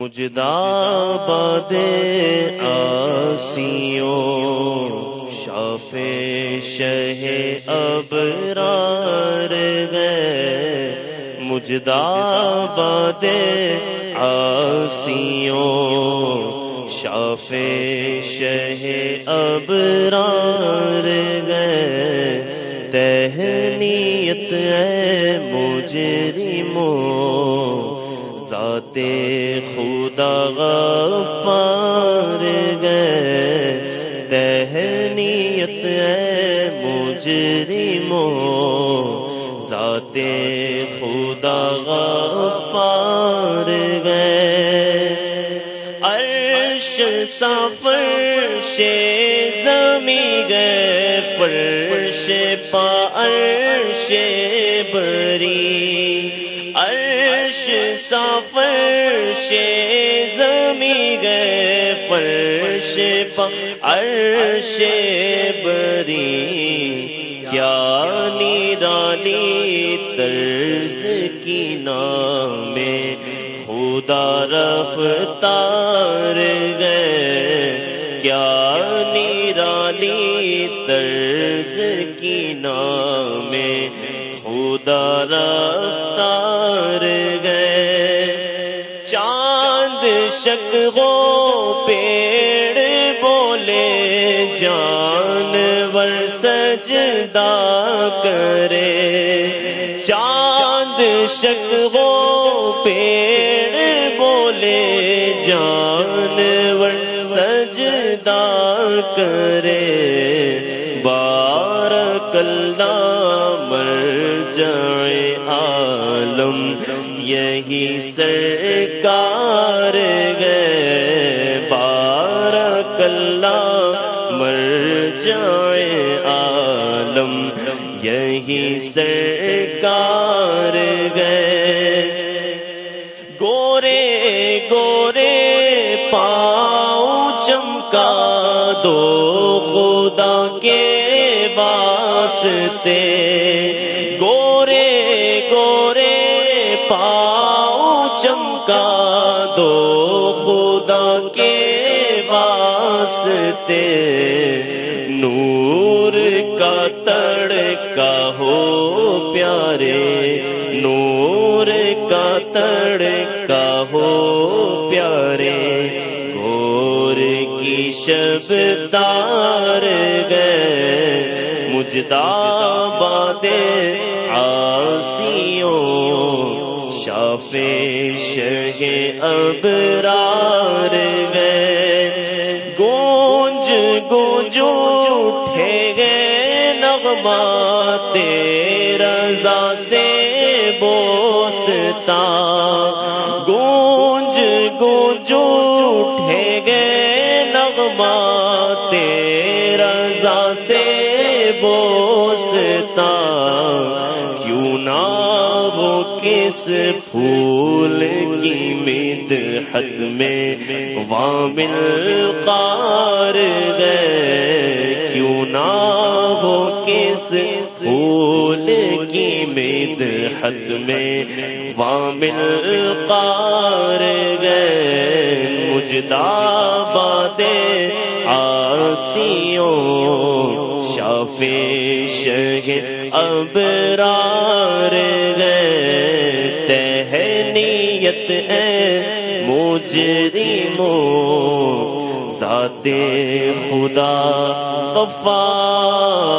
مجدہ باد آسیوں، شاف شہ ابرار گئے۔ مجدہ باد آسیوں، شاف شہ ابرار گئے۔ تہنیت ہے مجرموں ذات خدا غفار گئے تہنیت ہے مجرموں۔ ذات خدا غفار گئے عرش فرش زمی گئے فرش پا عرش بری۔ عرش فرش زمی گئے فرش عرش بری کیا نیرانی طرز کی نام خدا رفتار گئے کیا نیرانی طرز کی نام میں خدا رفتار گئے۔ چاند شک پیڑ بولے، جانور سجدہ کرے۔ چاند شک پیڑ بولے، جانور سجدہ کرے۔ بارک اللہ مر جائے عالم، یہی سرکار گئے بارک اللہ مر جائے عالم، یہی سرکار گئے گورے گورے، پاؤں چمکا دو خدا کے۔ واسطے گورے گورے، پاؤں چمکا دو خدا کے واسطے۔ نور کا تڑکا ہو پیارے، نور کا تڑکا ہو پیارے۔ گور کی شب تار گئے مجدہ باد آسیوں شاف شہ ابرار گئے گونج گونج اٹھے گئے نغمہ رضا سے بوستا گونج گونج اٹھے گئے نغمہ رضا سے بوستا کیوں نہ وہ کس پھول کی مدحت میں وامل قار گئے؟ کیوں نہ وہ کس پھول کی مدحت میں وامل قار گئے؟ مجدہ باد آسیوں شاف شہ ابرار ہیں تہنیت ہے مجرموں ذات خدا غفار